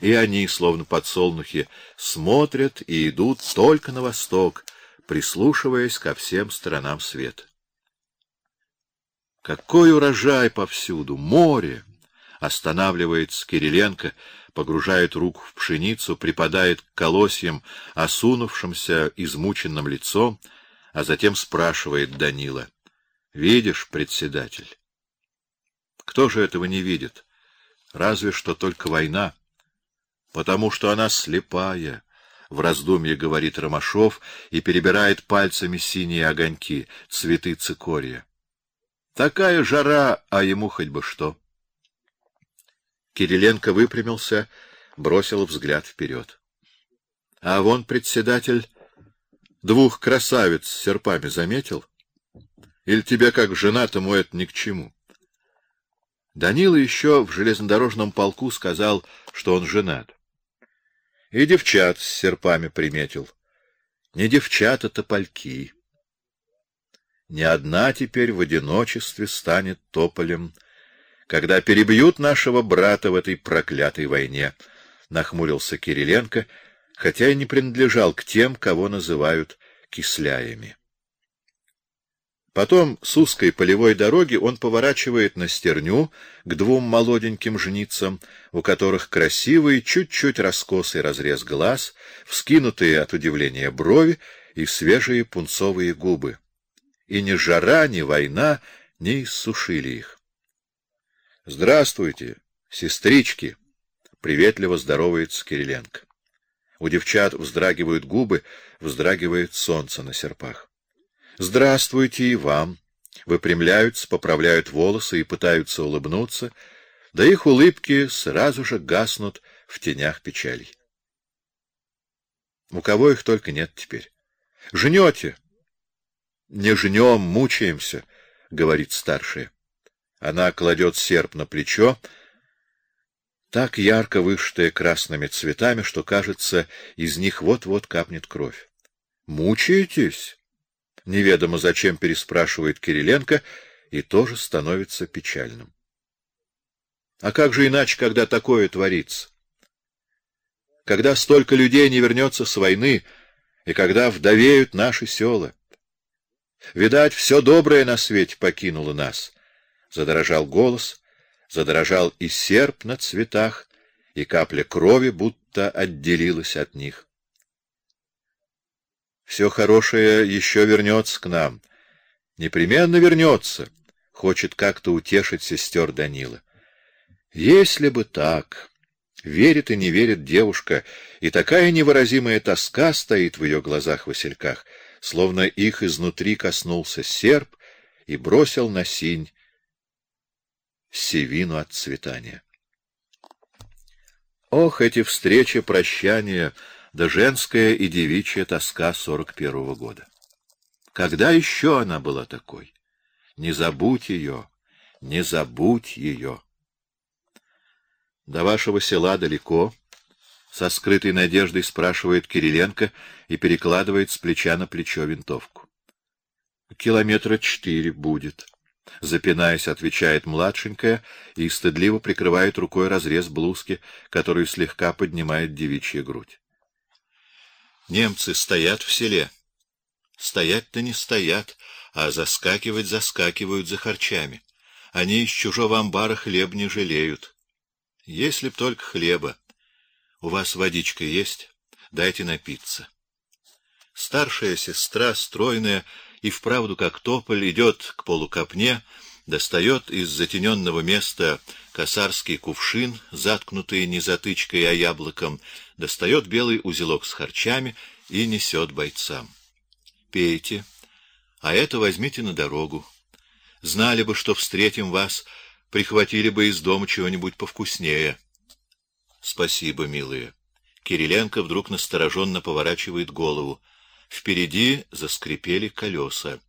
И они, словно подсолнухи, смотрят и идут только на восток, прислушиваясь ко всем сторонам света. Какой урожай повсюду! Море! Останавливается Кириленко, погружает руку в пшеницу, припадает к колосьям, осунувшимся, измученным лицом, а затем спрашивает Данила. — Видишь, председатель? Кто же этого не видит? Разве что только война. Потому что она слепая, — в раздумье говорит Ромашов и перебирает пальцами синие огоньки, цветы цикория. Такая жара, а ему хоть бы что. Кириленко выпрямился, бросил взгляд вперед. А вон председатель двух красавиц с серпами заметил? Или тебе, как женатому, это ни к чему? Данила еще в железнодорожном полку сказал, что он женат. И девчат с серпами приметил. Не девчата-то пальки. Ни одна теперь в одиночестве станет тополем, когда перебьют нашего брата в этой проклятой войне, — нахмурился Кириленко, хотя и не принадлежал к тем, кого называют кисляями. Потом с узкой полевой дороги он поворачивает на стерню к двум молоденьким жницам, у которых красивый, чуть-чуть раскосый разрез глаз, вскинутые от удивления брови и свежие пунцовые губы и ни жара, ни война не иссушили их. — Здравствуйте, сестрички! — приветливо здоровается Кириленко. У девчат вздрагивают губы, вздрагивает солнце на серпах. — Здравствуйте и вам! Выпрямляются, поправляют волосы и пытаются улыбнуться, да их улыбки сразу же гаснут в тенях печали. У кого их только нет теперь. — Жнете! Не жнем, мучаемся, — говорит старшая. Она кладет серп на плечо, так ярко вышитая красными цветами, что, кажется, из них вот-вот капнет кровь. — Мучаетесь? — неведомо зачем переспрашивает Кириленко, и тоже становится печальным. А как же иначе, когда такое творится? Когда столько людей не вернется с войны, и когда вдовеют наши села? Видать, все доброе на свете покинуло нас. Задорожал голос, задорожал и серп на цветах, и капля крови будто отделилась от них. Все хорошее еще вернется к нам. Непременно вернется, хочет как-то утешить сестер Данила. Если бы так... Верит и не верит девушка, и такая невыразимая тоска стоит в ее глазах-васильках — словно их изнутри коснулся серп и бросил на синь севину от цветания. Ох, эти встречи, прощания, да женская и девичья тоска сорок первого года! Когда еще она была такой? Не забудь ее, не забудь ее. До вашего села далеко, со скрытой надеждой спрашивает Кириленко и перекладывает с плеча на плечо винтовку. Километра четыре будет. Запинаясь, отвечает младшенькая и стыдливо прикрывает рукой разрез блузки, которую слегка поднимает девичья грудь. Немцы стоят в селе. Стоять-то не стоят, а заскакивать заскакивают за харчами. Они из чужого амбара хлеб не жалеют. Если б только хлеба. У вас водичка есть? Дайте напиться. Старшая сестра, стройная и вправду как тополь, идет к полукопне, достает из затененного места косарский кувшин, заткнутый не затычкой, а яблоком, достает белый узелок с харчами и несет бойцам. Пейте, а это возьмите на дорогу. Знали бы, что встретим вас, прихватили бы из дома чего-нибудь повкуснее. Спасибо, милые. Кириленко вдруг настороженно поворачивает голову. Впереди заскрипели колеса.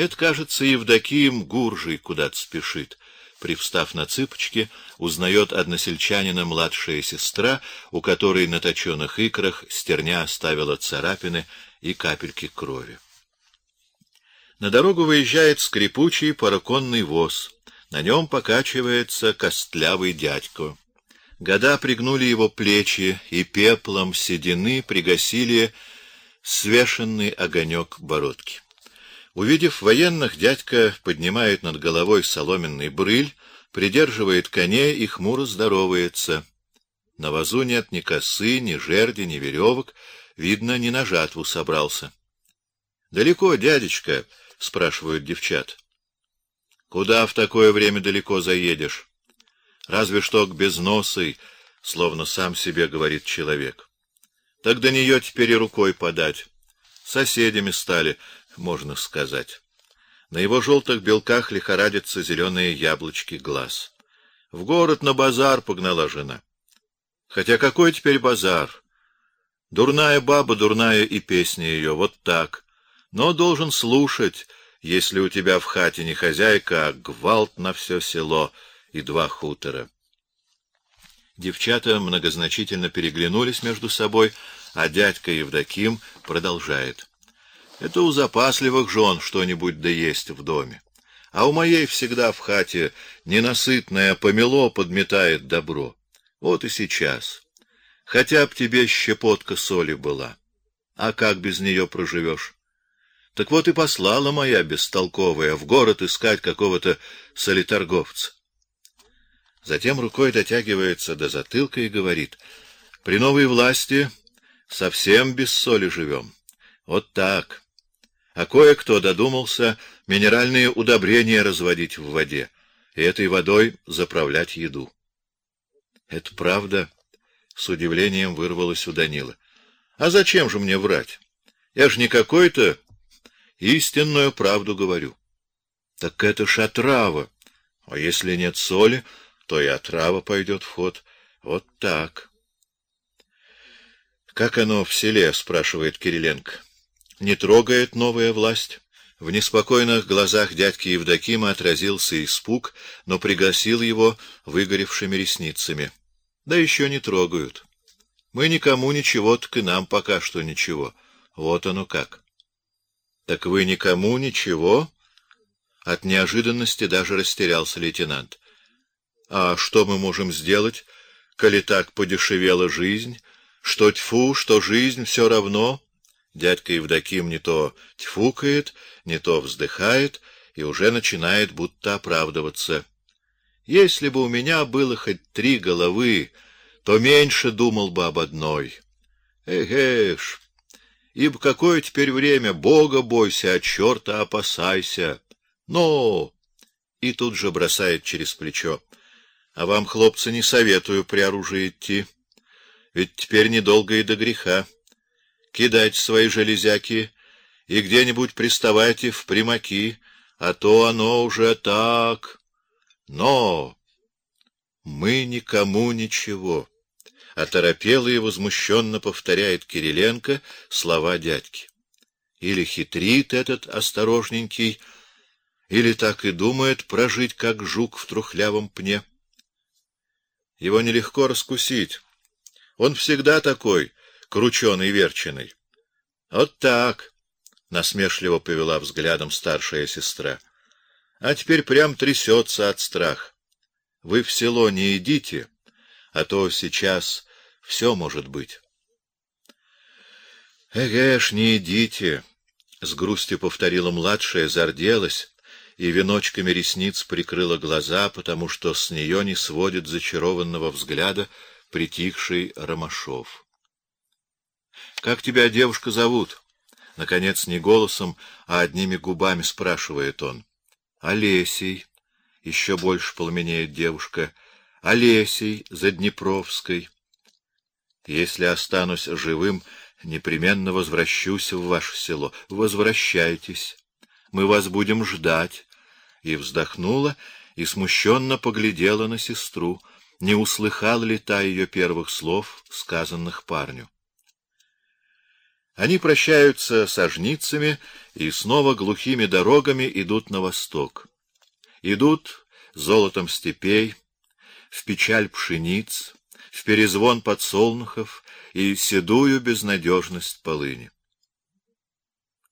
Это, кажется, Евдокием Гуржий куда-то спешит. Привстав на цыпочки, узнает односельчанина младшая сестра, у которой на точенных икрах стерня оставила царапины и капельки крови. На дорогу выезжает скрипучий параконный воз. На нем покачивается костлявый дядько. Года пригнули его плечи, и пеплом седины пригасили свешенный огонек бородки. Увидев военных, дядька поднимает над головой соломенный брыль, придерживает коней и хмуро здоровается. На вазу нет ни косы, ни жерди, ни веревок, видно, не на жатву собрался. Далеко, дядечка, спрашивают девчат. Куда в такое время далеко заедешь? Разве что к безносой, словно сам себе говорит человек. Так до нее теперь и рукой подать. Соседями стали, можно сказать. На его желтых белках лихорадятся зеленые яблочки глаз. В город на базар погнала жена. Хотя какой теперь базар? Дурная баба, дурная и песня ее, вот так. Но должен слушать, если у тебя в хате не хозяйка, а гвалт на все село и два хутора. Девчата многозначительно переглянулись между собой, а дядька Евдоким продолжает: это у запасливых жен что-нибудь да есть в доме. А у моей всегда в хате ненасытное помело подметает добро. Вот и сейчас. Хотя б тебе щепотка соли была. А как без нее проживешь? Так вот и послала моя бестолковая в город искать какого-то солиторговца. Затем рукой дотягивается до затылка и говорит: "При новой власти совсем без соли живем. Вот так а кое-кто додумался минеральные удобрения разводить в воде и этой водой заправлять еду. Это правда, с удивлением вырвалось у Данила. А зачем же мне врать? Я ж не какой-то истинную правду говорю. Так это ж отрава. А если нет соли, то и отрава пойдет в ход. Вот так. Как оно в селе, спрашивает Кириленко не трогает новая власть. В неспокойных глазах дядьки Евдокима отразился испуг, но пригасил его выгоревшими ресницами. Да еще не трогают. Мы никому ничего, так и нам пока что ничего. Вот оно как. Так вы никому ничего? От неожиданности даже растерялся лейтенант. А что мы можем сделать, коли так подешевела жизнь? Что тьфу, что жизнь все равно? Дядька Евдоким не то тьфукает, не то вздыхает и уже начинает будто оправдываться. Если бы у меня было хоть три головы, то меньше думал бы об одной. Эх, ибо какое теперь время, Бога бойся, а черта опасайся. Но и тут же бросает через плечо: "А вам, хлопцы, не советую при оружии идти, ведь теперь недолго и до греха кидать свои железяки и где-нибудь приставайте в примаки, а то оно уже так. Но мы никому ничего. Оторопело и возмущенно повторяет Кириленко слова дядьки. Или хитрит этот осторожненький, или так и думает прожить как жук в трухлявом пне. Его нелегко раскусить. Он всегда такой, крученый верченый. Вот так, насмешливо повела взглядом старшая сестра. А теперь прям трясется от страха. Вы в село не идите, а то сейчас все может быть. Эгеш, не идите, с грустью повторила младшая, зарделась и веночками ресниц прикрыла глаза, потому что с нее не сводит зачарованного взгляда притихший Ромашов. Как тебя, девушка, зовут? Наконец не голосом, а одними губами спрашивает он. Олесей. Еще больше пламенеет девушка. Олесей Заднепровской. Если останусь живым, непременно возвращусь в ваше село. Возвращайтесь. Мы вас будем ждать. И вздохнула и смущенно поглядела на сестру. Не услыхал ли та ее первых слов, сказанных парню? Они прощаются со жницами и снова глухими дорогами идут на восток. Идут золотом степей, в печаль пшениц, в перезвон подсолнухов и седую безнадежность полыни.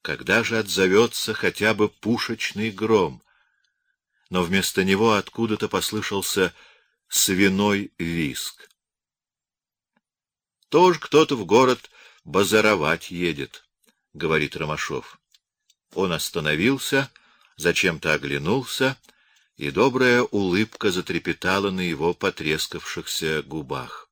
Когда же отзовется хотя бы пушечный гром? Но вместо него откуда-то послышался свиной виск. Тоже кто-то в город базаровать едет, — говорит Ромашов. Он остановился, зачем-то оглянулся, и добрая улыбка затрепетала на его потрескавшихся губах.